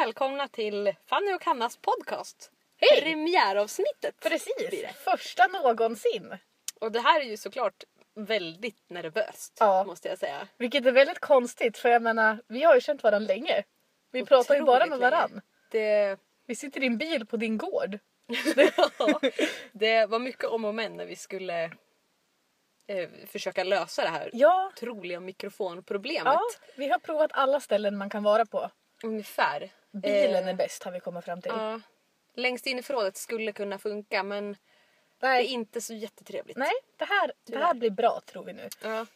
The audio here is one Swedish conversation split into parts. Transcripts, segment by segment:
välkomna till Fanny och Hannas podcast. Hej! Premiäravsnittet. Precis, första någonsin. Och det här är ju såklart väldigt nervöst Ja. måste jag säga. Vilket är väldigt konstigt för jag menar, vi har ju känt varandra länge. Vi pratar ju bara med Otroligt varann. Det, Vi sitter i en bil på din gård. det var mycket om och men när vi skulle eh, försöka lösa det här Ja, otroliga mikrofonproblemet. ja, vi har provat alla ställen man kan vara på. Ungefär. Bilen Eh, är bäst har vi kommit fram till. Ja. Längst in i förrådet skulle kunna funka men det är Nej, inte så jättetrevligt. nej det, här, det här blir bra tror vi nu. Ja.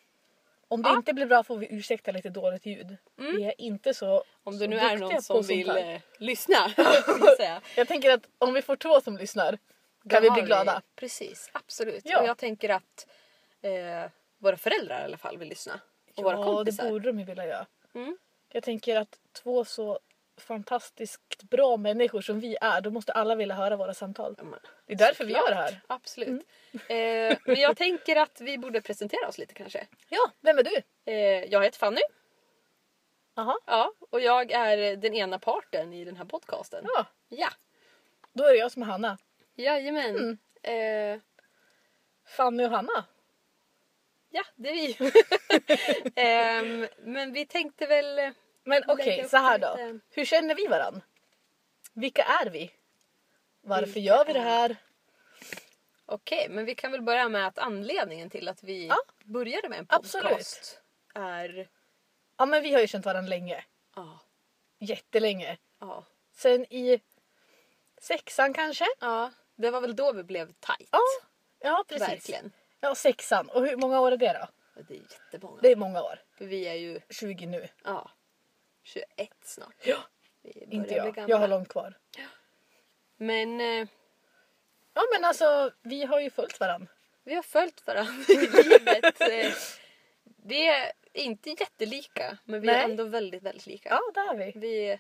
Om det Ja. inte blir bra får vi ursäkta lite dåligt ljud. Vi är inte så Om det så nu är duktiga någon på som sånt vill här. eh, lyssna. jag säga. Jag tänker att om vi får två som lyssnar kan vi har bli glada. Precis, absolut. Ja. Och jag tänker att eh, våra föräldrar i alla fall vill lyssna. Och våra Ja, kompisar. det borde de ju vilja göra. Mm. Jag tänker att två så fantastiskt bra människor som vi är, då måste alla vilja höra våra samtal. Ja, men, Det är därför vi såklart. gör det här. Absolut. Mm. Eh, men jag tänker att vi borde presentera oss lite kanske. Ja, vem är du? Eh, jag heter Fanny. Jaha, Ja, och jag är den ena parten i den här podcasten. ja. Ja, Då är det jag som är Hanna. jajamän. Mm. Eh, Fanny och Hanna. ja, det är vi. Ehm, men vi tänkte väl... Men okej, upp så här lite- då. Hur känner vi varann? Vilka är vi? Varför Vilka gör vi det är- här? Okej, men vi kan väl börja med att anledningen till att vi Ja. började med en Absolut. podcast är... Ja men vi har ju känt varandra länge. Ja, Jättelänge. ja, Sen i sexan kanske? ja. Det var väl då vi blev tight. Ja, ja precis. Verkligen. Ja, sexan. Och hur många år är det då? Det är jättemånga. Det är många år. För vi är ju 20 nu. ja, 21 snart. Ja, inte jag. Jag har långt kvar. Men eh, Ja men alltså vi har ju följt varandra. vi har följt varandra i livet. Eh, vi är inte jättelika, men vi är Nej. ändå väldigt, väldigt lika. Ja det har vi. Vi,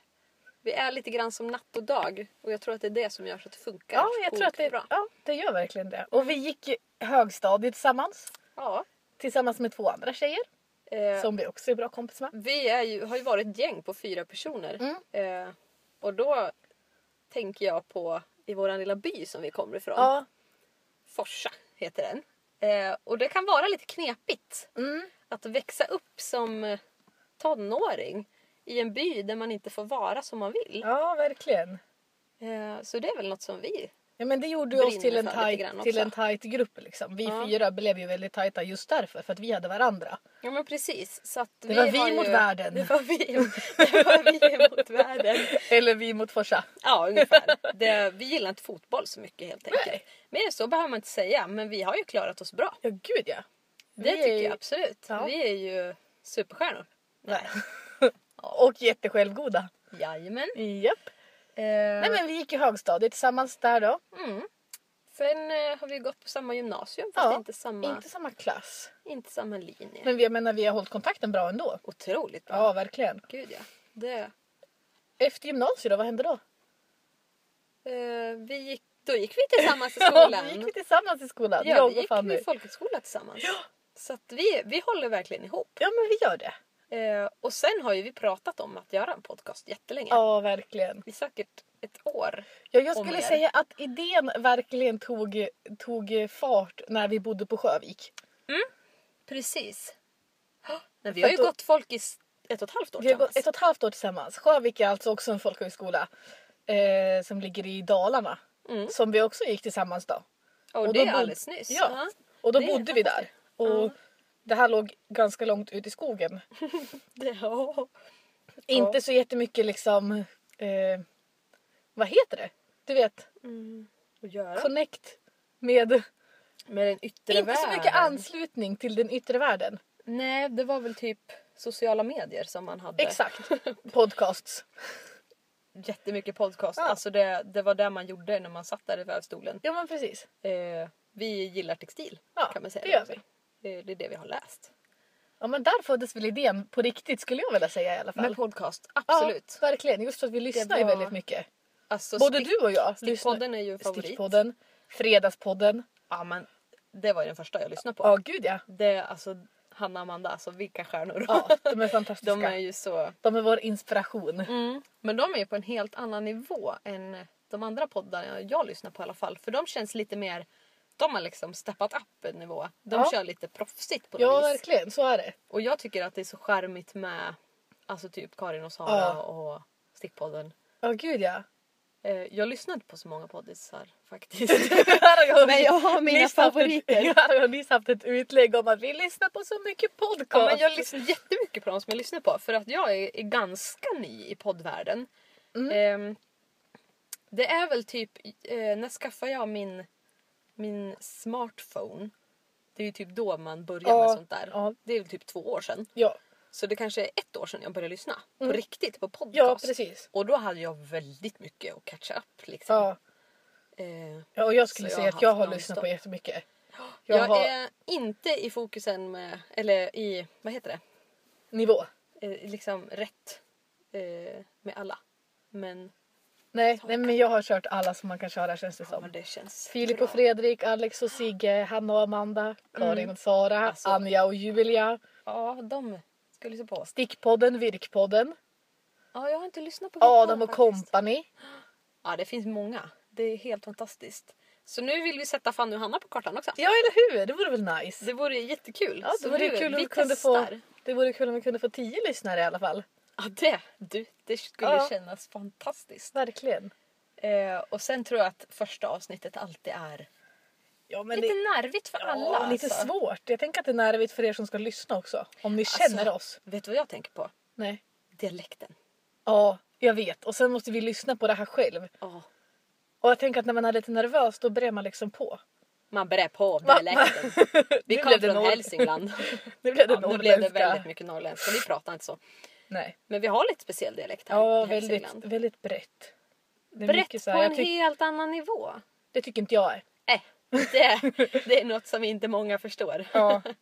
vi är lite grann som natt och dag och jag tror att det är det som gör så att det funkar Ja jag tror att det, bra. ja, det gör verkligen det. Och vi gick högstadiet tillsammans. Ja. Tillsammans med två andra tjejer. Eh, Som vi också är bra kompis med. Vi ju, har ju varit ett gäng på fyra personer. Mm. Eh, och då tänker jag på i vår lilla by som vi kommer ifrån. Ja. Forsa heter den. Eh, och det kan vara lite knepigt Mm. att växa upp som tonåring i en by där man inte får vara som man vill. ja verkligen. Eh, så det är väl något som vi... Ja men det gjorde ju oss till en, tight, till en tight grupp liksom. Vi Ja. fyra blev ju väldigt tajta just därför. För att vi hade varandra. Ja men precis. Så Det var vi mot ju, världen. Det var vi, det var vi mot världen. Eller vi mot Forsa. Ja, ungefär. Det, vi gillar inte fotboll så mycket helt enkelt. Nej. Mer så behöver man inte säga, men vi har ju klarat oss bra. Ja gud ja. Det Vi tycker är- jag absolut. Ja. Vi är ju superstjärnor. Nej. Och jättesjälvgoda. Jajamän. Japp. Eh, Nej men vi gick i högstadiet tillsammans där då. mm. Sen eh, har vi gått på samma gymnasium fast Ja, inte, samma, Inte samma klass. inte samma linje. Men vi, jag menar vi har hållit kontakten bra ändå. Otroligt bra. Ja verkligen. Gud ja. Det, Efter gymnasiet då, vad hände då? eh, vi gick, då gick vi tillsammans i Ja, skolan. vi gick vi tillsammans i skolan. ja, jag vi och gick Fanny. i folkhögskola tillsammans. Så att vi, vi håller verkligen ihop. Ja men vi gör det. Eh, och sen har ju vi pratat om att göra en podcast jättelänge. Ja verkligen. I säkert ett år. Ja, jag skulle säga att idén verkligen tog, tog fart när vi bodde på Sjövik. Precis. Men vi har ju då- gått folk i ett och ett halvt år Vi har gått tillsammans. ett och ett halvt år tillsammans. Sjövik är alltså också en folkhögskola eh, som ligger i Dalarna. Mm. Som vi också gick tillsammans då. Och, och det är alldeles nyss. Ja. Och då Det bodde vi där. Och Ja. Det här låg ganska långt ut i skogen. Ja. Inte så jättemycket liksom... Eh, vad heter det? Du vet, Att göra. connect med... Med den yttre Inte så världen. mycket anslutning till den yttre världen. Nej, det var väl typ sociala medier som man hade. Exakt. Podcasts. Jättemycket podcast. Ja. Alltså det, det var det man gjorde när man satt där i vävstolen. Ja men precis. Eh, vi gillar textil Ja, kan man säga. det gör också. Det, det är det vi har läst. Ja men där föddes väl idén på riktigt skulle jag vilja säga i alla fall. Med podcast, absolut. Ja, verkligen. Just för att vi lyssnar ju var- väldigt mycket. Alltså, Både stick- du och jag. Stickpodden är ju favorit. Stickpodden. Fredagspodden. Ja men det var ju den första jag lyssnade på. Ja gud ja. Det, alltså, Hanna och Amanda, alltså vilka stjärnor. Ja, de är fantastiska. De är ju så... De är vår inspiration. Mm. Men de är på en helt annan nivå än de andra poddarna jag lyssnar på i alla fall. För de känns lite mer... De har liksom steppat upp en nivå. De Ja. kör lite proffsigt på Ja, något vis. verkligen. Så är det. Och jag tycker att det är så charmigt med alltså typ Karin och Sara Ja. och Stickpodden. Ja, gud ja. Eh, jag lyssnar inte på så många poddisar faktiskt. Men Men jag har mina favoriter. Ja, jag har nyss haft ett utlägg om att vi lyssnar på så mycket podcast. Ja, men jag lyssnar jättemycket på dem som jag lyssnar på för att jag är, är ganska ny i poddvärlden. Mm. Ehm, det är väl typ, eh, när skaffade jag min, min smartphone? Det är ju typ då man börjar Ja, med sånt där. ja. Det är väl typ två år sedan. Ja, Så det kanske är ett år sedan jag började lyssna. På Mm. riktigt, på podcast. ja precis. Och då hade jag väldigt mycket att catcha up liksom. Ja. Eh, ja, och jag skulle jag säga har att jag har lyssnat på jättemycket. jag Jag har är inte i fokusen med, eller i, vad heter det? nivå. eh, liksom rätt eh, med alla. Men, Nej, nej, men jag har kört alla som man kan köra känns det ja, som. men det känns Filip och Fredrik, Alex och Sigge, Hanna och Amanda, Karin och Sara, Alltså- Anja och Julia, Ja, de ska lyssna på. Stickpodden, Virkpodden, Ja, jag har inte lyssnat på Adam och. Company. Ja, det finns många. Det är helt fantastiskt. Så nu vill vi sätta Fanny och Hanna på kartan också. Ja, eller hur? Det vore väl nice? Det vore jättekul. Ja, det Så vore nu, kul om vi vi kunde få, testar. det vore kul om vi kunde få tio lyssnare i alla fall. Ja, det, du, det skulle Ja. kännas fantastiskt. Verkligen. Eh, och sen tror jag att första avsnittet alltid är Ja, men lite det, nervigt för ja, alla. lite alltså. svårt. Jag tänker att det är nervigt för er som ska lyssna också. Om ni Alltså- känner oss. Vet du vad jag tänker på? Nej. Dialekten. Ja, jag vet. Och sen måste vi lyssna på det här själv. Ja. Och jag tänker att när man är lite nervös då brer man liksom på. Man brer på Va? dialekten. Vi Nu kom blev det från norr- Hälsingland. Nu blev det Ja, nu blev det norrländska. väldigt mycket norrländska. Vi pratar inte så. Nej. Men vi har lite speciell dialekt här Ja, i väldigt, Hälsingland. väldigt brett. Det är Brett mycket så på här, en jag tyck, helt annan nivå. Det tycker inte jag är. Eh, det, det är något som inte många förstår. Ja.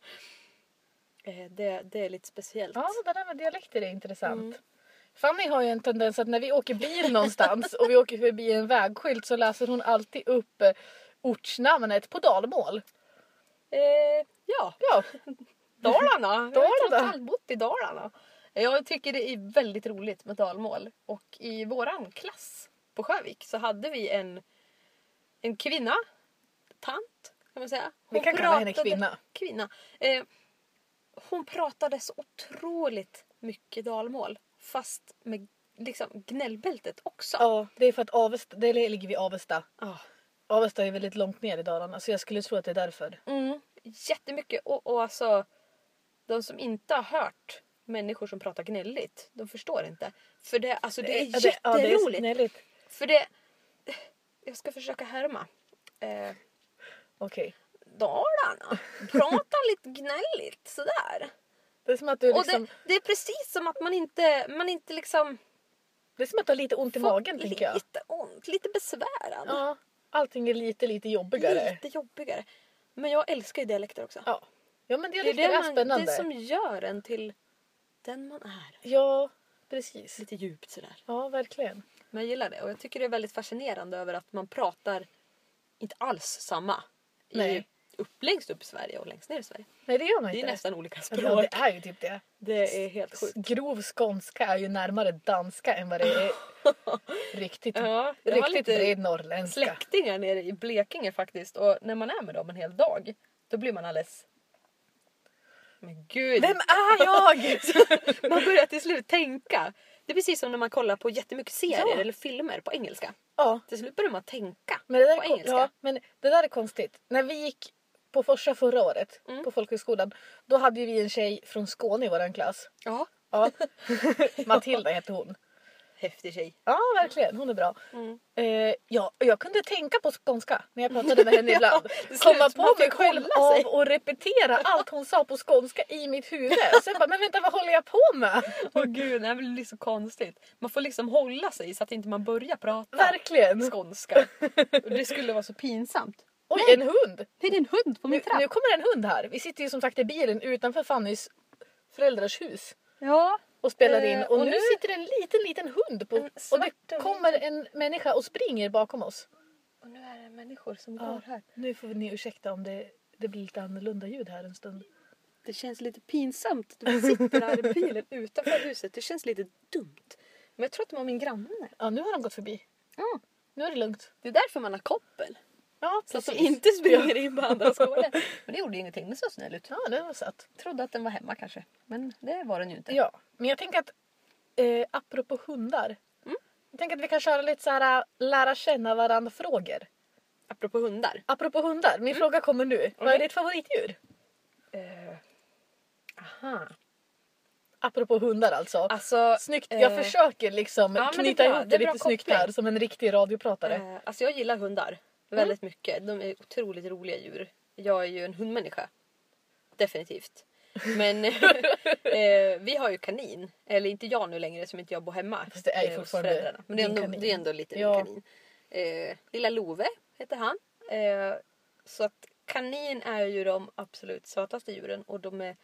Eh, Det, det är lite speciellt. Ja, det där med dialekter är intressant. Mm. Fanny har ju en tendens att när vi åker bil någonstans och vi åker förbi en vägskylt så läser hon alltid upp eh, ortsnamnet på dalmål. Eh, ja, Ja, Dalarna. Jag har Dalarna. trots allt bott i Dalarna. Jag tycker det är väldigt roligt med dalmål. Och i våran klass på Sjövik så hade vi en, en kvinna, tant kan man säga. vi kan kalla henne kvinna. kvinna. Eh, hon pratade så otroligt mycket dalmål. Fast med liksom gnällbältet också. Ja, det är för att Avesta, det ligger vid Avesta. Ah. Avesta är väldigt långt ner i Dalarna så jag skulle tro att det är därför. Mm, jättemycket. Och, och alltså, de som inte har hört människor som pratar gnälligt, de förstår inte. För det, alltså, det är Ja, det- ja, det är jätteroligt. För det... Jag ska försöka härma. Eh, Okej. Dalarna. Prata lite gnälligt sådär. Det är som att du liksom, det, det är precis som att man inte, man inte liksom... det är som att du har lite ont i magen tänker jag. Lite ont, lite besvärad. Ja, allting är lite lite jobbigare. Lite jobbigare. Men jag älskar ju dialekter också. Ja. Ja men det är dialekter det, är, man, spännande. det som gör en till den man är. Ja, precis. Lite djupt sådär. Ja, verkligen. Men jag gillar det och jag tycker det är väldigt fascinerande över att man pratar inte alls samma i, Nej. upp, längst upp i Sverige och längst ner i Sverige. Nej det gör man Det är inte. nästan olika Ja, språk. det är ju typ det. Det är helt sjukt. Grov skånska är ju närmare danska än vad det är riktigt, Ja, riktigt bred norrländska. släktingar nere i Blekinge faktiskt och när man är med dem en hel dag då blir man alldeles... Men gud! Vem är jag? Man börjar till slut tänka. Det är precis som när man kollar på jättemycket serier Ja. eller filmer på engelska. ja, Till slut börjar man tänka men det, där på är, engelska. ja, men det där är konstigt. När vi gick på Forsa förra året Mm. på folkhögskolan då hade vi en tjej från Skåne i vår klass. Ja. Ja. Matilda hette hon. Häftig tjej. Ja, verkligen. Hon är bra. Mm. Eh, ja, jag kunde tänka på skånska när jag pratade med henne ibland. det Komma på mig själv av och repetera allt hon sa på skånska i mitt huvud. Och sen bara, men vänta vad håller jag på med? Åh gud, det här blir så konstigt. Man får liksom hålla sig så att inte man börjar prata Verkligen. skånska. Det skulle vara så pinsamt. Oj, Nej. en hund! Det är en hund på Nu, min trapp. nu kommer en hund här. Vi sitter ju som sagt i bilen utanför Fannys föräldrars hus Ja. Och spelar Eh, in. Och, och nu nu- sitter en liten, liten hund på. Och det kommer en människa och springer bakom oss. Och nu är det människor som Ja, går här. nu får ni ursäkta om det, det blir lite annorlunda ljud här en stund. Det känns lite pinsamt att vi sitter här i bilen utanför huset. Det känns lite dumt. Men jag tror att det var min granne. Ja, nu har de gått förbi. Ja, Nu är det lugnt. det är därför man har koppel. Ja, Så att de inte springer in på andra gården. Men det gjorde ju ingenting. Den såg snäll ut. Ja, det var sött. Trodde att den var hemma kanske. Men det var den ju inte. Ja, men jag tänker att eh, apropå hundar. Mm. Jag tänker att vi kan köra lite så här äh, lära känna varandra frågor. Apropå hundar. Apropå hundar, min fråga kommer nu. Vad är ditt favoritdjur? Eh, aha. Apropå hundar alltså. Alltså, Snyggt, jag eh, försöker liksom ja, knyta det är bra. ihop Det det, lite snyggt här som en riktig radiopratare. Eh, alltså jag gillar hundar väldigt mycket. De är otroligt roliga djur. Jag är ju en hundmänniska. Definitivt. Men eh, vi har ju kanin. Eller inte jag nu längre som inte jag bor hemma. Fast det är ju eh, fortfarande. Men det är, ändå, kanin. det är ändå lite Ja. kanin. Eh, lilla Love heter han. Eh, så att kanin är ju de absolut sötaste djuren och de är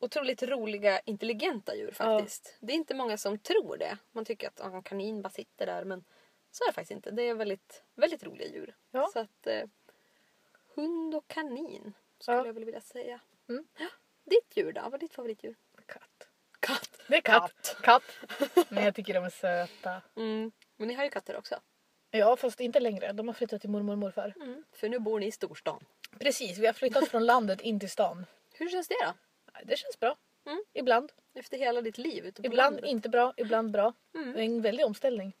otroligt roliga, intelligenta djur faktiskt. Det är inte många som tror det. Man tycker att en kanin bara sitter där men så är det faktiskt inte. Det är väldigt, väldigt roliga djur. Ja. Så att eh, hund och kanin skulle Ja. jag väl vilja säga. Mm. Ja. Ditt djur då? Vad är ditt favoritdjur? Katt. Katt. Det är katt. Katt. Men jag tycker de är söta. Mm. Men ni har ju katter också. Ja, fast inte längre. De har flyttat till mormor och morfar. Mm. För nu bor ni i storstan. Precis, vi har flyttat från landet in till stan. Hur känns det då? Det känns bra. Mm. Ibland. Efter hela ditt liv ute på Ibland landet. inte bra, ibland bra. Mm. Det är en väldig omställning.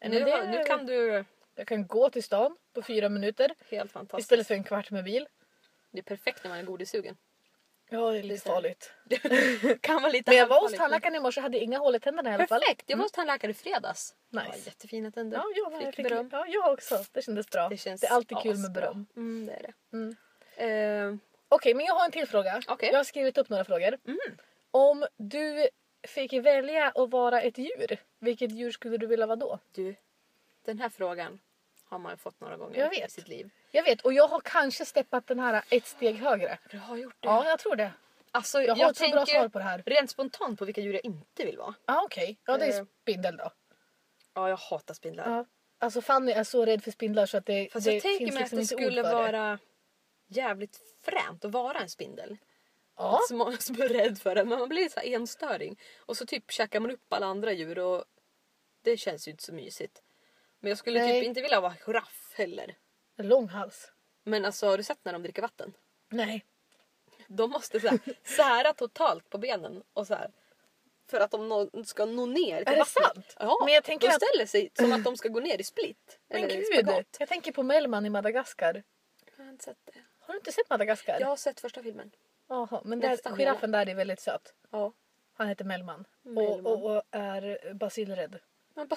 Nu, det- nu kan du... Jag kan gå till stan på fyra minuter Helt fantastiskt. istället för en kvart med bil. Det är perfekt när man är godissugen. Ja, det är lite är farligt. kan vara lite Men jag var hos tandläkaren i morse och hade inga hål i tänderna i alla fall. Perfekt! Jag var hos tandläkare i fredags. Nice. Ja, jättefina tänder. Ja, ja, men jag Fick fick beröm. Ja, jag också. Det kändes bra. Det, känns det är alltid kul med beröm. Mm, det är det. Mm. Eh, Okej, men jag har en till fråga. Okej. Jag har skrivit upp några frågor. Mm. Om du fick välja att vara ett djur, vilket djur skulle du vilja vara då? du, den här frågan har man ju fått några gånger Jag i vet. sitt liv. Jag vet, och jag har kanske steppat den här ett steg högre. Du har gjort det. Ja, jag tror det. Alltså, Jag jag, har ett så bra svar på det här. rent spontant på vilka djur jag inte vill vara. Ja, okej. Ja, det är Eh. spindel då. Ja, jag hatar spindlar. Ja. Alltså Fanny är så rädd för spindlar så att det, Fast det jag tänker mig att liksom det skulle det. vara jävligt fränt att vara en spindel. Ja. Så många som är rädd för det. Men man blir så här enstöring. Och så typ käkar man upp alla andra djur och det känns ju inte så mysigt. Men jag skulle Nej. typ inte vilja vara giraff heller. Lång hals. Men alltså har du sett när de dricker vatten? Nej. De måste så här, sära totalt på benen och så här. För att de nå, ska nå ner till Är det vattnet. sant? Ja, Men jag tänker de att- ställer sig som att de ska gå ner i split. Men eller gud! spagat. Jag tänker på Mellman i Madagaskar. Jag har inte sett det. Har du inte sett Madagaskar? Jag har sett första filmen. Jaha, men där, giraffen där är väldigt söt. Ja. Han heter Mellman. Mellman. Och, och, och är basilrädd. Men bara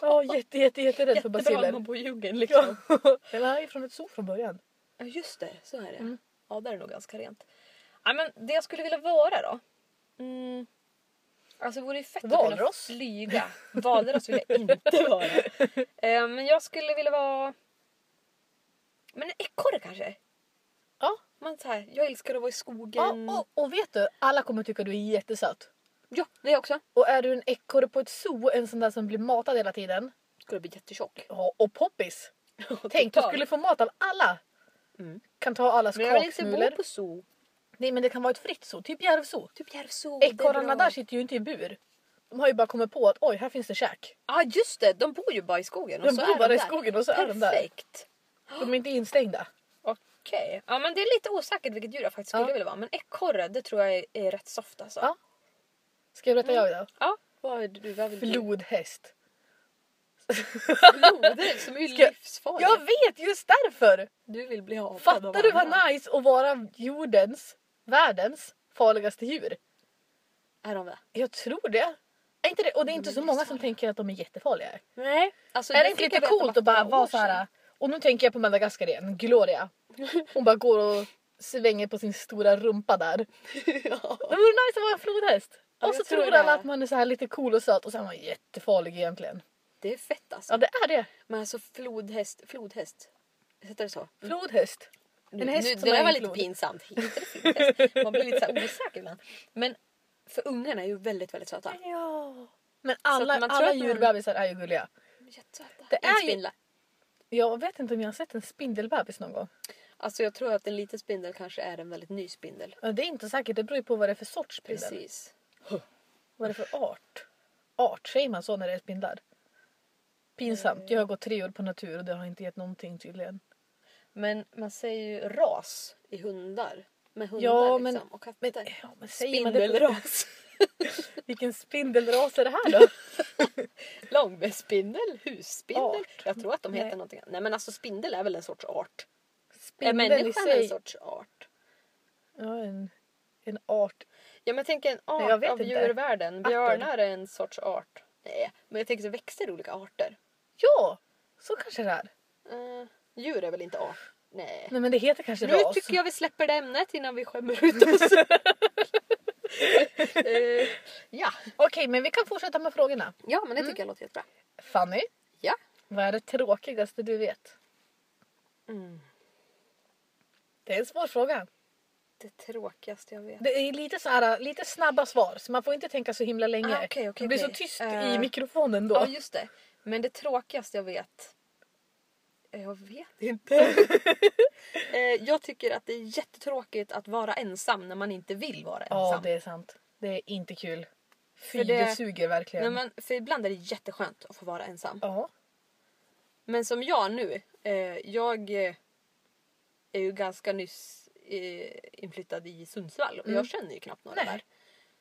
Ja, jätte, jätte, jätterädd för jättebra man bor i djungeln liksom. Den är ju från ett zoo från början. Ja just det, så är det. Mm. Ja där är det nog ganska rent. Ja, men det jag skulle vilja vara då? Mm. Alltså det vore ju fett att kunna flyga. Valross vill jag inte vara. Eh, men jag skulle vilja vara... Men en ekorre kanske? Ja. Man, så här, jag älskar att vara i ja skogen. och, och vet du, alla kommer tycka du är jättesöt. Ja, det också. Och är du en ekorre på ett zoo, en sån där som blir matad hela tiden. Skulle bli jättetjock. Ja, och poppis. Tänk, du skulle få mat av alla. Mm. Kan ta allas Men jag vill inte kaksmulor. bo på zoo. Nej men det kan vara ett fritt zoo, typ Järvsoo. Typ är Ekorrarna där sitter ju inte i bur. De har ju bara kommit på att oj, här finns det käk. Ja ah, just det, de bor ju bara i skogen. Och De så bor är bara i där. skogen och så är de där. Perfekt. De är inte instängda. Okej. Ja men det är lite osäkert vilket djur jag faktiskt skulle Ja. vilja vara. Men ekorre det tror jag är, är rätt soft alltså. Ja. Ska jag berätta jag då? Ja, Vad är du? Vad vill? Flodhäst. Floder som är ju Ska jag- vet just därför! Du vill bli hatad Fattar du vad nice att vara jordens, världens farligaste djur? Är de det? Jag tror det. Är inte det? Och det är inte De så många som tänker att de är jättefarliga. Nej. Alltså, är det inte lite coolt att bara vara år så här. sedan. Och nu tänker jag på Madagaskar igen, Gloria. Hon bara går och svänger på sin stora rumpa där. ja. Det vore nice att vara en flodhäst. Ja, och så tror alla att man är så här lite cool och söt och så är man jättefarlig egentligen. Det är fett alltså. Ja det är det. Men alltså flodhäst. Flodhäst. Heter det så? Flodhäst. Nu, En häst nu, som det är där var lite pinsamt. Flodhäst? Man blir lite så osäker ibland. Men för ungarna är ju väldigt, väldigt söta. Ja. Men alla, alla djurbebisar är ju gulliga. Jättesöta. Det är ju- spindlar. Jag vet inte om jag har sett en spindelbebis någon gång. Alltså jag tror att en liten spindel kanske är en väldigt ny spindel. Ja, Det är inte säkert, det beror ju på vad det är för sorts spindel. Precis. Vad är det för art? Art, säger man så när det är spindlar? Pinsamt. Jag har gått tre år på natur och det har inte gett någonting tydligen. Men man säger ju ras i hundar. Med hundar Ja, liksom. men- och katter. Men, ja, men? Spindelras. Vilken spindelras är det här då? Långbenspindel, husspindel. Art. Jag tror att de heter Nej. någonting. Nej men alltså spindel är väl en sorts art. Är Spindeln i människan en sorts art? Ja, en, en art. Ja men tänker en art Nej, av inte. Arter. Björnar är en sorts art. Nej, men jag tänker så växter är olika arter. Ja, så kanske det är. Uh, djur är väl inte art? Nej. Nej men det heter kanske Nu ras. tycker jag vi släpper det ämnet innan vi skämmer ut oss. Eh, ja. Okej, men vi kan fortsätta med frågorna. ja, men det tycker jag låter jättebra. Fanny, Ja. vad är det tråkigaste du vet? Mm. Det är en svår fråga. Det tråkigaste jag vet. Det är lite, så här, lite snabba svar så man får inte tänka så himla länge. Ah, okej, okej, det blir så okej. tyst Eh, i mikrofonen då. Ja, just det. Men det tråkigaste jag vet. Jag vet inte. Eh, jag tycker att det är jättetråkigt att vara ensam när man inte vill vara Ja, ensam. det är sant. Det är inte kul. Fy, För det- det suger verkligen. När man, för ibland är det jätteskönt att få vara ensam. Ja. Men som jag nu. Eh, jag eh, är ju ganska nyss eh, inflyttad i Sundsvall och Mm. jag känner ju knappt några Nej. där.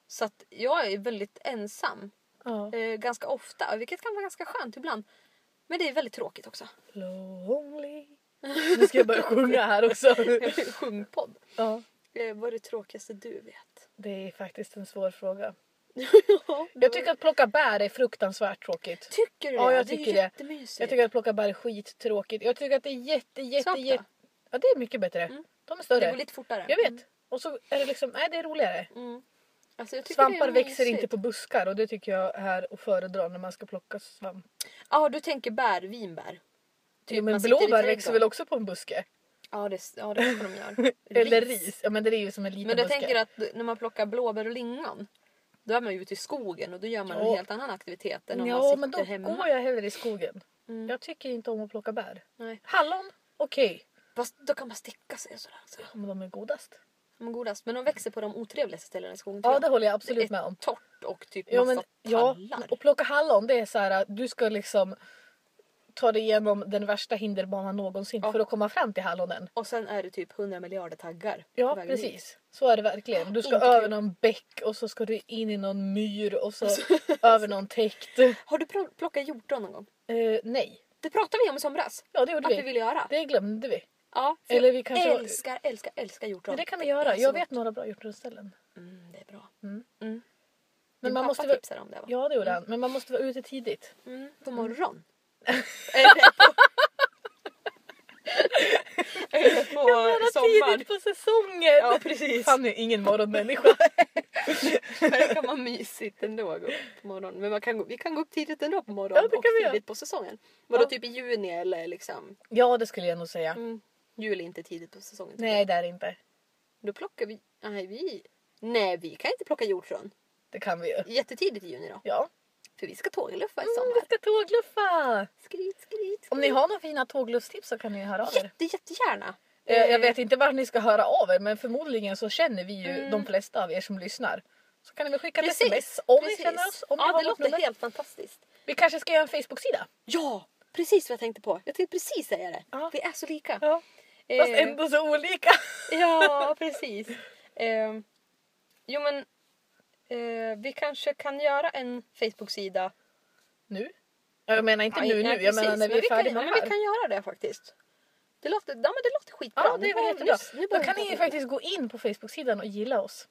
Så att jag är väldigt ensam ja. eh, ganska ofta, vilket kan vara ganska skönt ibland. Men det är väldigt tråkigt också. Lonely. Nu ska jag börja sjunga här också. Sjungpodd. ja. Eh, vad är det tråkigaste du vet? Det är faktiskt en svår fråga. ja, Jag tycker att plocka bär är fruktansvärt tråkigt. Tycker du det? Ja, jag det är tycker ju det. jättemysigt. Jag tycker att plocka bär är skittråkigt. Jag tycker att det är jätte, jätte, då? jätte... Ja, det är mycket bättre. De är det går större. lite fortare. Jag vet. Och så är det liksom, nej det är roligare. Mm. Alltså, Svampar växer inte på buskar och det tycker jag är att föredra när man ska plocka svamp. Ja, du tänker bär, vinbär. Men man sitter i blåbär växer väl också på en buske? Ja, det, ja, det kanske de gör. Eller ris. Ja men det är ju som en liten Men jag buske. tänker att när man plockar blåbär och lingon. Då är man ju ute i skogen och då gör man en Ja. helt annan aktivitet än om man Ja sitter men då hemma. går jag hellre i skogen. Mm. Jag tycker inte om att plocka bär. Nej. Hallon, okej. Fast då kan man sticka sig och sådär. Alltså. Men de är godast. De är godast. Men de växer på de otrevligaste ställena i skogen. Ja tror det jag. håller jag det absolut med om. torrt och typ Ja, massa men, ja, tallar. och plocka hallon det är så här att du ska liksom ta dig igenom den värsta hinderbanan någonsin Ja. för att komma fram till hallonen. Och sen är det typ 100 miljarder taggar. på Ja vägen dit. precis, så är det verkligen. Du ska Inte över kul. någon bäck och så ska du in i någon myr och så över någon täkt. Har du pl- plockat hjortron någon gång? Eh, nej, Det pratade vi om i somras. ja det gjorde Att vi vi. ville göra. Det glömde vi. Ja, Eller jag vi kanske- älskar, älskar, älskar hjortron. Men det kan vi göra. Jag gott. vet några bra hjortronställen. Mm, det är bra. Mm. Mm. Men Din man pappa måste vara... tipsade om det va? Ja det gjorde han. Men man måste vara ute tidigt. Mm, på morgon. Eller på... På sommaren. Tidigt på säsongen! Ja precis. Han är ingen morgonmänniska. Det kan vara mysigt ändå gå upp på morgonen. Men man kan, gå- vi kan gå upp tidigt ändå på morgonen Ja, och tidigt på säsongen. Vadå Ja. typ i juni eller liksom? ja det skulle jag nog säga. Mm, juli är inte tidigt på säsongen. Nej det är det inte. Då plockar vi... Nej vi... Nej vi kan inte plocka hjortron. Det kan vi ju. Jättetidigt i juni då. Ja. För vi ska tågluffa i Mm, sommar. vi ska tågluffa! Skrit, skrit, Om ni har några fina tågluffstips så kan ni höra av er. Jätte, jättegärna. Eh, Jag vet inte vart ni ska höra av er men förmodligen så känner vi ju Mm. de flesta av er som lyssnar. Så kan ni väl skicka ett sms om precis. ni känner oss. Om ja, det låter nummer. helt fantastiskt. Vi kanske ska göra en Facebook-sida. Ja, precis vad jag tänkte på. Jag tänkte precis säga det. Ja. Vi är så lika. Ja. Fast Eh, ändå så olika. Ja, precis. Eh, jo men eh, vi kanske kan göra en Facebook-sida. Nu? Jag menar inte nu nu, jag menar precis, när vi men är färdiga med det men här. Vi kan göra det faktiskt. Det låter, ja, men det låter skitbra. Ja, det är Nu väl jättebra. nu- nu Då kan ni prata. faktiskt gå in på Facebook-sidan och gilla oss.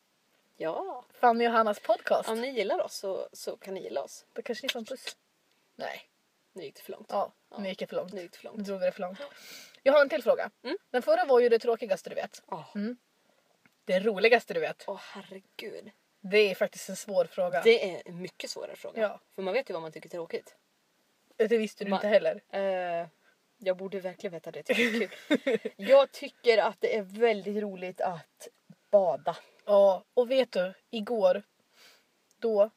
Ja, Fanny och Hannas podcast. om ni gillar oss så, så kan ni gilla oss. Då kanske ni får en puss. Nej, Nu gick det för långt. ja, nu gick det för långt. Nu gick det för Nu långt. drog vi det för långt. Jag har en till fråga. Mm. Den förra var ju det tråkigaste du vet. Åh, Det roligaste du vet. åh, herregud. Det är faktiskt en svår fråga. Det, Det är en mycket svårare fråga. Ja. För man vet ju vad man tycker är tråkigt. visste du Va- inte heller. Eh, jag borde verkligen veta det. Jag tycker, det kul. jag tycker att det är väldigt roligt att bada. Ja, och vet du, igår då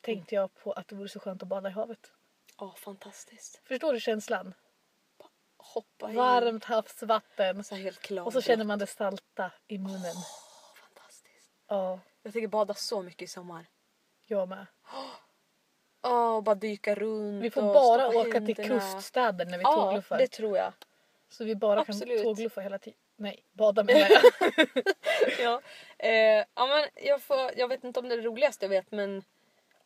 tänkte jag på att det vore så skönt att bada i havet. Ja, fantastiskt. Förstår du känslan? Hoppa i. Varmt havsvatten. Så helt klart. Och så känner man det salta i munnen. Fantastiskt. Ja, Jag tänker bada så mycket i sommar. jag med. Åh, bara dyka runt Vi får bara åka till händerna. kuststäder när vi Ja, tågluffar. det tror jag. Så vi bara Absolut. kan tågluffa hela tiden. Nej, bada menar jag. ja. Eh, ja, men jag, får, jag vet inte om det är det roligaste jag vet men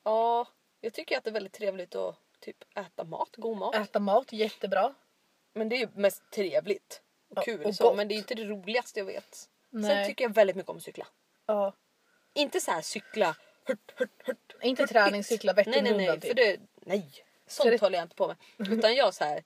ja, jag tycker att det är väldigt trevligt att typ äta mat, god mat. Äta mat, jättebra. Men det är mest trevligt och Ja, kul och så, gott. men det är inte det roligaste jag vet. Sen Nej. tycker jag väldigt mycket om att cykla. Ja. Inte så här cykla hurt, hurt, hurt. Inte träningscykla Nej nej nej, Vätternrundan för det, nej. Sånt Så det- håller jag inte på med. Utan jag så här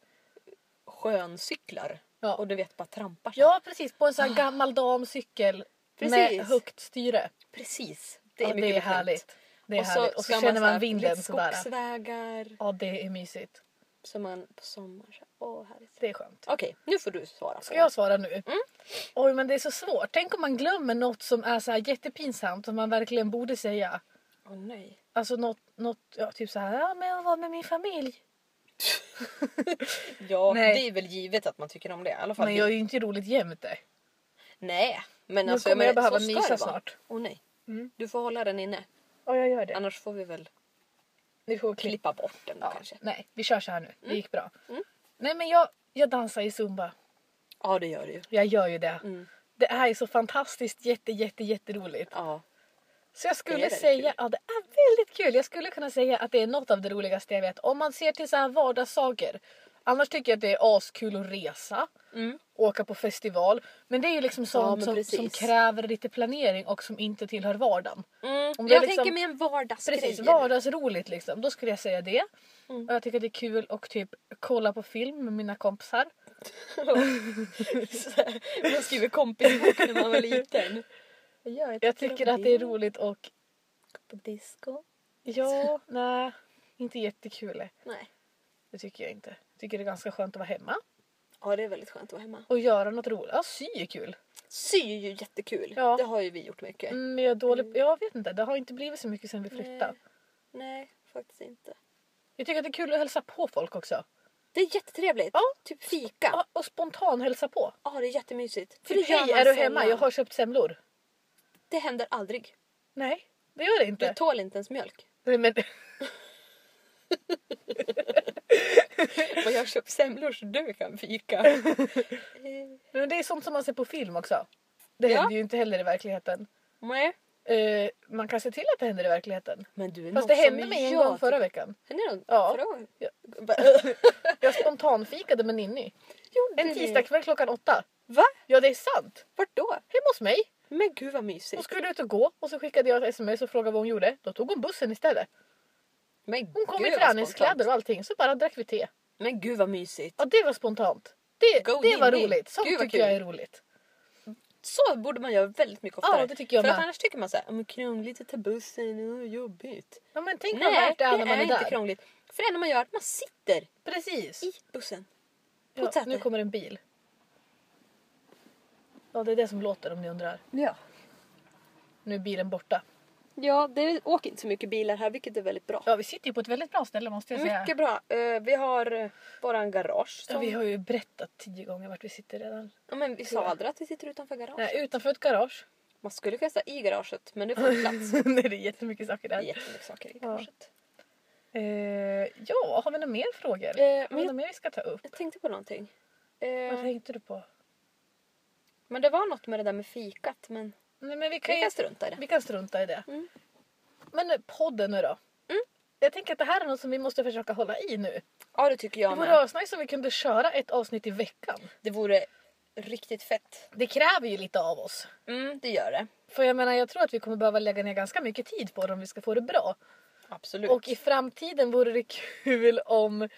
sköncyklar. Ja. Och du vet bara trampar. så. Ja precis, på en sån här gammal damcykel med Precis. högt styre. Precis. Det är ja, mycket det är härligt. Det är och så, härligt. Och så ska känner man så här vinden sådär. skogsvägar. Ja det är mysigt. Som man på sommaren så åh härligt. Det är skönt. Okej, nu får du svara. Ska jag svara nu? Mm. Oj men det är så svårt. Tänk om man glömmer något som är så här jättepinsamt som man verkligen borde säga. Åh nej. Alltså något, något ja, typ så här, ja men jag var med min familj. Ja, Nej. det är väl givet att man tycker om det. I alla fall Men jag är ju inte roligt jämt det. Nej, men Nu alltså kommer jag menar, behöva nysa snart. Åh nej. Mm. Du får hålla den inne. Ja jag gör det. Annars får vi väl Ni får klippa. bort den då Ja, kanske. nej, vi kör så här nu. Det gick bra. Mm. Nej men jag, jag dansar i zumba. Ja, det gör det ju. Jag gör ju det. Mm. Det är ju så fantastiskt jätte jätte jätteroligt. Ja. Så jag skulle är säga, kul. ja det är väldigt kul. Jag skulle kunna säga att det är något av det roligaste jag vet. Om man ser till så här vardagssaker. Annars tycker jag att det är askul att resa. Mm. Åka på festival. Men det är ju liksom sånt men som, som kräver lite planering och som inte tillhör vardagen. Mm. Om Jag liksom- tänker med en vardagsgrej. Precis, vardagsroligt liksom. Då skulle jag säga det. Mm. Och jag tycker det är kul att typ kolla på film med mina kompisar. Man skriver kompisbok när man var liten. Ja, Jag tycker att det är roligt och På disco. ja, nej, inte jättekul. Nej. Det tycker jag inte. Tycker det är ganska skönt att vara hemma Ja, det är väldigt skönt att vara hemma. och göra något roligt. Ja, sy är kul. Sy är ju jättekul. Ja. Det har ju vi gjort mycket. Mm, jag är dålig Jag vet inte, det har inte blivit så mycket sen vi flyttade. Nej. Nej, faktiskt inte. Jag tycker att det är kul att hälsa på folk också. Det är jättetrevligt. Ja. Typ fika. Ja, och spontan hälsa på. Ja, det är jättemysigt. För Typ, hej, är du sällan. hemma? Jag har köpt semlor. Det händer aldrig. Nej, det gör det Du inte. tål inte ens mjölk. Nej, men, Och jag har köpt semlor så du kan fika. men det är sånt som man ser på film också. Det Ja. händer ju inte heller i verkligheten. Nej. Eh, man kan se till att det händer i verkligheten. Men du är Fast det hände som mig en jag gång förra tycker- veckan. Hände det någon Ja. förra gången? Ja. Jag spontanfikade med Ninni. Gjorde En ni? tisdagkväll klockan åtta. Va? Ja det är sant. Vart då? Hemma hos mig. Men gud vad Hon mysigt. skulle ut och gå och så skickade jag ett sms och frågade vad hon gjorde. Då tog hon bussen istället. Men Hon kom gud, i vad träningskläder spontant. och allting så bara drack vi te. Men gud vad mysigt. Ja det var spontant. Det, Go det var Ninni. roligt. Sånt Gud, vad tycker jag är roligt. Så borde man göra väldigt mycket oftare. Ja, det tycker jag För med. att annars tycker man såhär, men krångligt att ta bussen, oh, jobbigt. Ja men tänk vad värt det är när man är är inte där. krångligt. För det enda man gör är att man sitter Precis. i bussen. På Ja, ett säte. nu kommer en bil. Ja det är det som låter om ni undrar. Ja. Nu är bilen borta. Ja, det åker inte så mycket bilar här vilket är väldigt bra. Ja vi sitter ju på ett väldigt bra ställe måste jag säga. Mycket bra. Eh, vi har uh, våran garage. Ja, Som... vi har ju berättat tio gånger vart vi sitter redan. ja, men vi sa aldrig att vi sitter utanför garage. Nej, utanför ett garage. Man skulle kunna säga i garaget men det får inte plats. Nej, det är jättemycket saker Det är där. jättemycket saker i Ja. garaget. Eh, ja, har vi några mer frågor? Eh, har vi jag, något mer vi ska ta upp? jag tänkte på någonting. Vad Eh, tänkte du på? men det var något med det där med fikat men Nej, men vi, vi kan ju, kan strunta i det. vi kan strunta i det. Mm. Men podden nu då? Mm. Jag tänker att det här är något som vi måste försöka hålla i nu. Ja det tycker Det jag vore med. asnice om vi kunde köra ett avsnitt i veckan. Det vore riktigt fett. Det kräver ju lite av oss. Mm, det gör det. För jag menar, jag tror att vi kommer behöva lägga ner ganska mycket tid på det om vi ska få det bra. Absolut. Och i framtiden vore det kul om,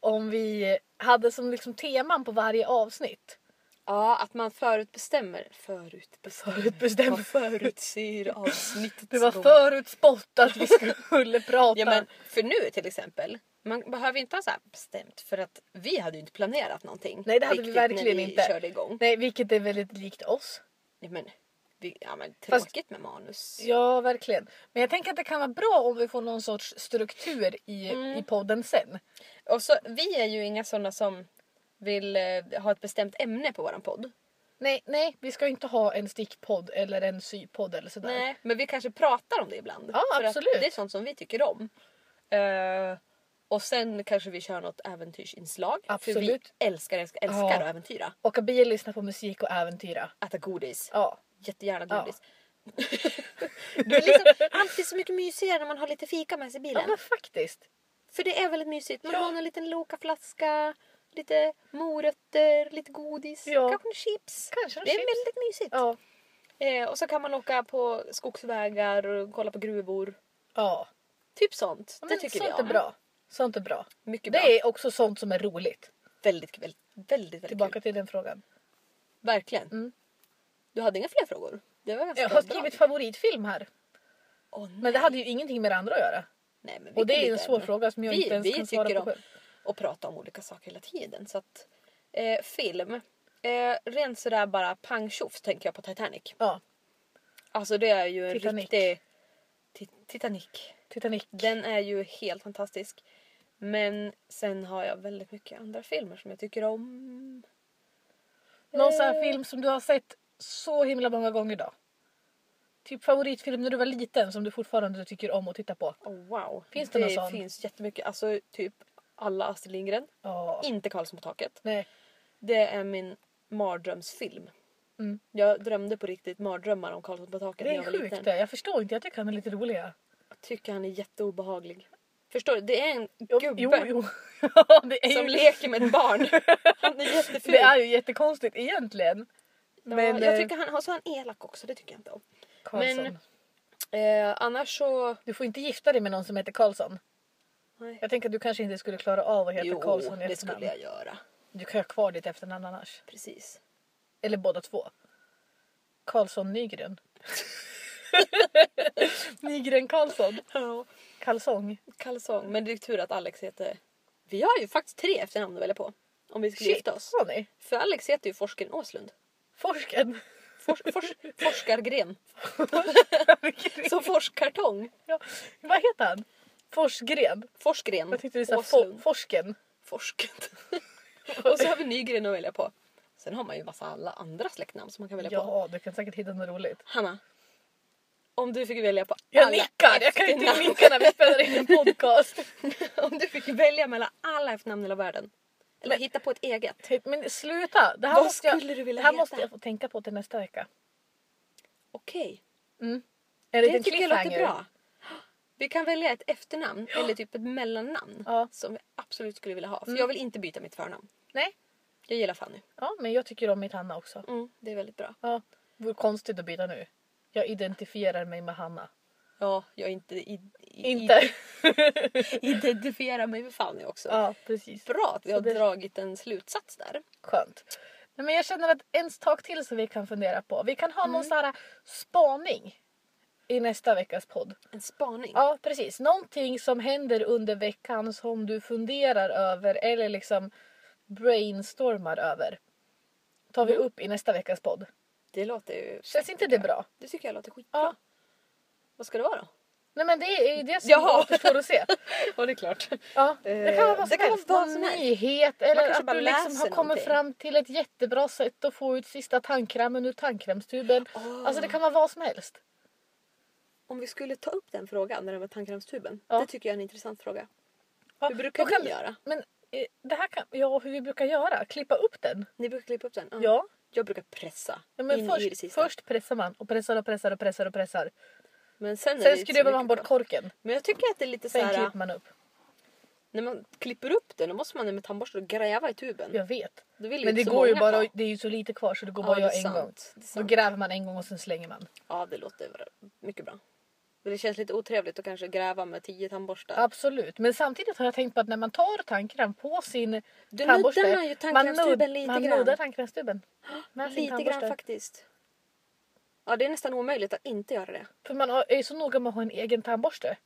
om vi hade som liksom teman på varje avsnitt. Ja, att man förutbestämmer. Förutbestämmer. Förutser avsnittet. Det var förutspått att vi skulle prata. Ja men för nu till exempel. Man behöver inte ha så här bestämt för att vi hade ju inte planerat någonting. Nej, det hade vi verkligen när vi inte. körde igång. Nej, vilket är väldigt likt oss. Ja, men, vi, ja, men Fast- tråkigt med manus. Ja, verkligen. Men jag tänker att det kan vara bra om vi får någon sorts struktur i, Mm. i podden sen. Och så, vi är ju inga sådana som vill eh, ha ett bestämt ämne på våran podd. Nej, nej, vi ska inte ha en stickpodd eller en sypodd eller sådär. Nej, men vi kanske pratar om det ibland. Ja, För att absolut. det är sånt som vi tycker om. Eh, och sen kanske vi kör något äventyrsinslag. För Absolut. vi älskar, älskar, älskar Ja. att äventyra. Åka bil, lyssna på musik och äventyra. Äta godis. Ja. Jättegärna Ja. godis. det är liksom alltid så mycket mysigare när man har lite fika med sig i ja, bilen. men faktiskt. För det är väldigt mysigt. Man Ja. har en liten Loka-flaska, lite morötter, lite godis, Ja. kanske chips. Kanske Det är chips. väldigt mysigt. Ja. Eh, och så kan man åka på skogsvägar och kolla på gruvor. Ja. Typ sånt. Ja, det tycker sånt jag. är bra. Sånt är bra. Mycket bra. Det är också sånt som är roligt. Väldigt, väldigt, väldigt, Tillbaka kul. till den frågan. Verkligen. Mm. Du hade inga fler frågor? Det var ganska Jag har bra. skrivit favoritfilm här. Nej. Men det hade ju ingenting med det andra att göra. nej, men vi Och det är en svår fråga som jag vi, inte ens vi kan svara på själv. Att prata om olika saker hela tiden. Så att, eh, film. Eh, rent sådär bara pang tjoff tänker jag på Titanic. Ja, Alltså det är ju en Titanic. riktig... Ti- Titanic. Titanic. Den är ju helt fantastisk. Men sen har jag väldigt mycket andra filmer som jag tycker om. Någon sån här Eh, film som du har sett så himla många gånger då? Typ favoritfilm när du var liten som du fortfarande tycker om att titta på? Oh, wow. Finns det det någon sån? finns jättemycket. Alltså typ alla Astrid Lindgren. Ja. Inte Karlsson på taket. Nej. Det är min mardrömsfilm. Mm. Jag drömde på riktigt mardrömmar om Karlsson på taket Det när är jag var liten. det. Jag förstår inte, jag tycker han är lite roliga. Jag tycker han är jätteobehaglig. Förstår du? Det är en gubbe jo, jo. Ja, är som ju, leker med ett barn. Han är jätteful. det är ju jättekonstigt egentligen. Ja, Men jag eh, tycker han, och så är han elak också, det tycker jag inte om. Karlsson. Men- Eh, annars så... Du får inte gifta dig med någon som heter Karlsson. Nej. Jag tänker att du kanske inte skulle klara av att heta Jo, Karlsson i det efternamn. skulle jag göra. Du kan ha kvar ditt efternamn annars. Precis. Eller båda två. Karlsson Nygren. Nygren Karlsson. Kalsong. Kalsong. Men det är tur att Alex heter... Vi har ju faktiskt tre efternamn att välja på. Om vi skulle gifta oss. har ni? För Alex heter ju Forsgren Åslund. Forsken. Fors, fors, forskargren. Så forskartång. ja. Vad heter han? Forsgren. Forsgren. Jag tyckte du sa Åslund. fo- Forsken. Forsken. och så har vi Nygren att välja på. Sen har man ju massa alla andra släktnamn som man kan välja på. Ja, du kan säkert hitta något roligt. Hanna. Om du fick välja på Jag alla nickar! Jag kan inte nicka när vi spelar in en podcast. Om du fick välja mellan alla efternamn i hela världen. Eller Men- hitta på ett eget. Men sluta! Det här, Vad måste jag, du vilja det här heta? måste jag få tänka på till nästa vecka. Okej. Mm. En Det liten tycker jag låter cliffhanger. bra. Vi kan välja ett efternamn eller typ ett mellannamn. Ja. Som vi absolut skulle vilja ha. För Mm. jag vill inte byta mitt förnamn. Nej. Jag gillar Fanny. Ja, men jag tycker om mitt Hanna också. Mm, det är väldigt bra. Ja. Vore konstigt att byta nu. Jag identifierar mig med Hanna. Ja, jag inte... I, i, Inte? identifierar mig med Fanny också. ja, precis. Bra att vi har Så det- dragit en slutsats där. Skönt. Nej, men jag känner att en sak till som vi kan fundera på. Vi kan ha någon sån här spaning i nästa veckas podd. En spaning. Ja, precis. Någonting som händer under veckan som du funderar över eller liksom brainstormar över. Tar vi upp i nästa veckas podd. Det låter ju... Känns inte det bra? Det tycker jag låter skitbra. Ja. Vad ska det vara då? Nej men det är ju det som Jaha. återstår att se. Ja, det är klart. Ja, det kan vara vad det som kan helst. vara vad Någon som helst. nyhet eller kanske att du liksom har kommit någonting. fram till ett jättebra sätt att få ut sista tandkrämen ur tandkrämstuben. Åh. Alltså det kan vara vad som helst. Om vi skulle ta upp den frågan när det var tandkrämstuben. Ja. Det tycker jag är en intressant fråga. Ja, Hur brukar kan vi göra? Men eh, det här kan, ja hur vi brukar göra, klippa upp den. Ni brukar klippa upp den? Ja. Jag brukar pressa. ja men först, först pressar man och pressar och pressar och pressar och pressar. Men sen, Sen så skruvar man bort korken. Men jag tycker att det är lite så Sen här. klipper man upp. När man klipper upp den då måste man med tandborsten gräva i tuben. Jag vet. Men det så går ju bara, det är ju så lite kvar så det går Ja, bara att göra en sant. gång. Då gräver man en gång och sen slänger man. Ja det låter mycket bra. Men det känns lite otrevligt att kanske gräva med tio tandborstar. Absolut. Men samtidigt har jag tänkt på att när man tar tandkräm på sin Du tandborste. nuddar man ju tandkrämstuben lite man grann. nuddar tandkrämstuben. Med Lite tandborste. grann faktiskt. Ja det är nästan omöjligt att inte göra det. För man är ju så noga med att ha en egen tandborste.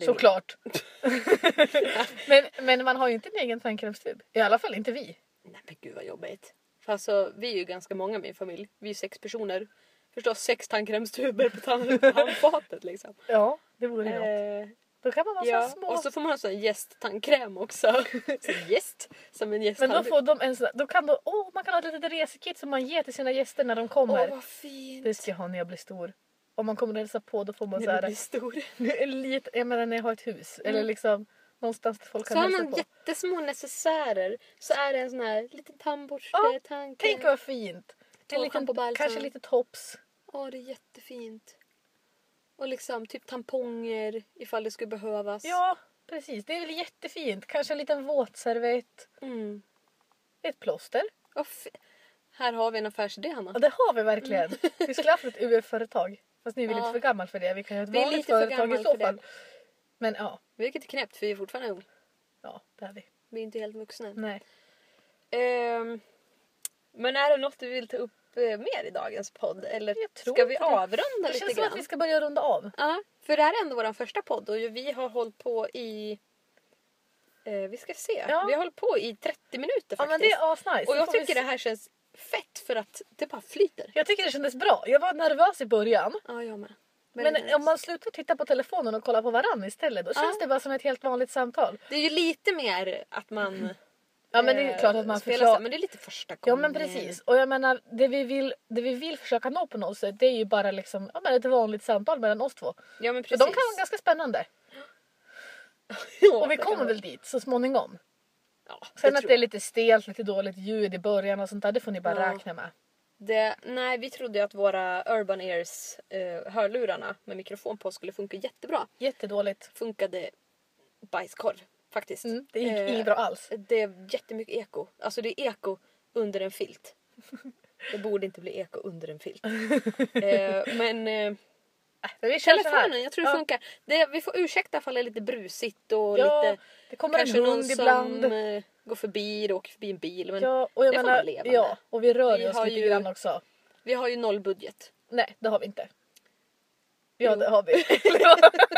Såklart. men, men man har ju inte en egen tandkrämstub. I alla fall inte vi. Nej men gud vad jobbigt. För alltså, vi är ju ganska många i min familj. Vi är sex personer. Förstås sex tandkrämstuber på tand- handfatet liksom. Ja, det vore ju något. Eh, Då kan man ha Ja, så små. och så får man ha sån gästtandkräm också. så gäst, som en Men gästtand. då får de en sån, då kan då, oh, man kan ha ett litet resekit som man ger till sina gäster när de Åh kommer. vad fint. det ska jag ha när jag blir stor. Om man kommer och hälsa på då får man När så du blir stor. en jag menar när jag har ett hus eller liksom någonstans där folk Så kan har hälsa man på. jättesmå necessärer. Så är det en sån här liten tandborste, Ja, tandkräm. Tänk vad fint. En liten, balsam. kanske lite tops. Ja, det är jättefint. Och liksom typ tamponger ifall det skulle behövas. Ja, precis. Det är väl jättefint. Kanske en liten våtservett. Mm. Ett plåster. Och f- här har vi en affärsidé Hanna. Ja, det har vi verkligen. Vi skulle haft ett UF-företag. Fast ni är väl Ja. lite för gammal för det. Vi kan ju ha ett Vi vanligt företag i så det. fall. Men ja, Vilket är knäppt för vi är fortfarande ung. ja, det är vi. Vi är inte helt vuxna. Nej. Ehm, men är det något du vill ta upp eh, mer i dagens podd? Eller ska vi det. avrunda Det lite känns som grann? att vi ska börja runda av. Ja, för det här är ändå vår första podd och vi har hållit på i... Eh, vi ska se. Ja. Vi har hållit på i 30 minuter Ja, faktiskt. men det är asnice. och Det jag vi tycker det här känns fett för att det bara flyter. Jag tycker det kändes bra. Jag var nervös i början. Ja, jag med. Men det, om man slutar titta på telefonen och kolla på varandra istället då känns Ja. det bara som ett helt vanligt samtal. det är ju lite mer att man... Ja men det är eh, klart att man förklarar. Men det är lite första Ja gången. men precis. Och jag menar det vi vill, det vi vill försöka nå på något sätt det är ju bara liksom, ja, men ett vanligt samtal mellan oss två. Ja men precis. de kan vara ganska spännande. Ja, Och vi kommer väl dit så småningom. Ja, Sen att det är lite stelt, lite dåligt ljud i början och sånt där det får ni bara Ja. räkna med. Det, nej, vi trodde ju att våra Urban Ears eh, hörlurarna med mikrofon på skulle funka jättebra. Jättedåligt. Funkade bajskorv faktiskt. Mm, det gick Eh, inget bra alls. Det är jättemycket eko. Alltså det är eko under en filt. Det borde inte bli eko under en filt. eh, men eh, Men vi telefonen, jag tror det Ja. funkar. Det, vi får ursäkta ifall det är lite brusigt och Ja, lite... det kommer en kanske någon hund ibland. som eh, går förbi och åker förbi en bil. Men Ja, och jag det får menar, man leva ja, med. och vi rör Vi oss lite ju- grann också. vi har ju noll budget. Nej, det har vi inte. Ja, det har vi.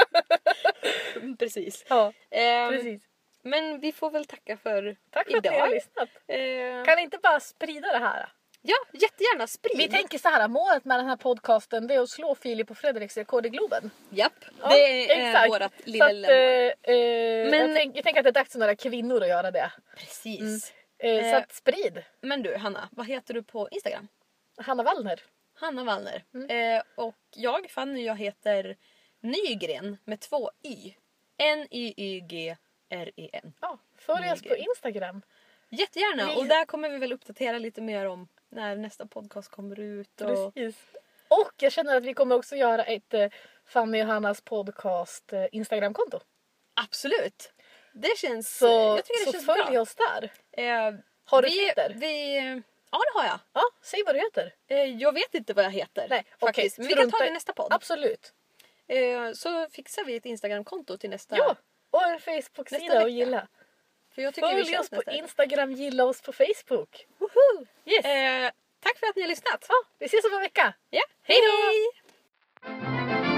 Mm, Precis. ja, Ehm, precis. Men vi får väl tacka för Tack för att ni idag. har lyssnat. Eh, Kan ni inte bara sprida det här? Ja, jättegärna sprid. Vi tänker så här, målet med den här podcasten det är att slå Filip och Fredriks rekord i Globen. Japp, Ja, det är exakt. vårat Så lilla att, eh, eh, Men- jag, tänk, jag tänker att det är dags för några kvinnor att göra det. Precis. Eh, Eh. Så att sprid. Men du Hanna, vad heter du på Instagram? Hanna Wallner. Hanna Wallner. Mm. Eh, och jag, Fanny, jag heter Nygren med två y. N-Y-Y-G-R-E-N. Ja, följ oss på. Instagram. Jättegärna! Vi- Och där kommer vi väl uppdatera lite mer om när nästa podcast kommer ut. Och... Precis. Och jag känner att vi kommer också göra ett eh, Fanny och Hannas podcast eh, Instagramkonto. Absolut! Det känns... Så, jag tycker det så känns följ bra. oss där. Eh, Har du vi, Twitter? Vi, ja, det har jag. Ja, säg vad du heter. Eh, jag vet inte vad jag heter. Nej, faktiskt. okej, Men vi kan ta det i nästa podd. Absolut. Eh, så fixar vi ett Instagramkonto till nästa. Ja, och en Facebook-sida att gilla. För jag tycker vi Följ känns oss på nästa. Instagram, gilla oss på Facebook. Woho! Yes. Eh, tack för att ni har lyssnat. Ja, vi ses om en vecka. Ja, Hej då!